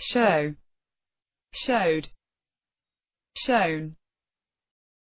show, showed, shown.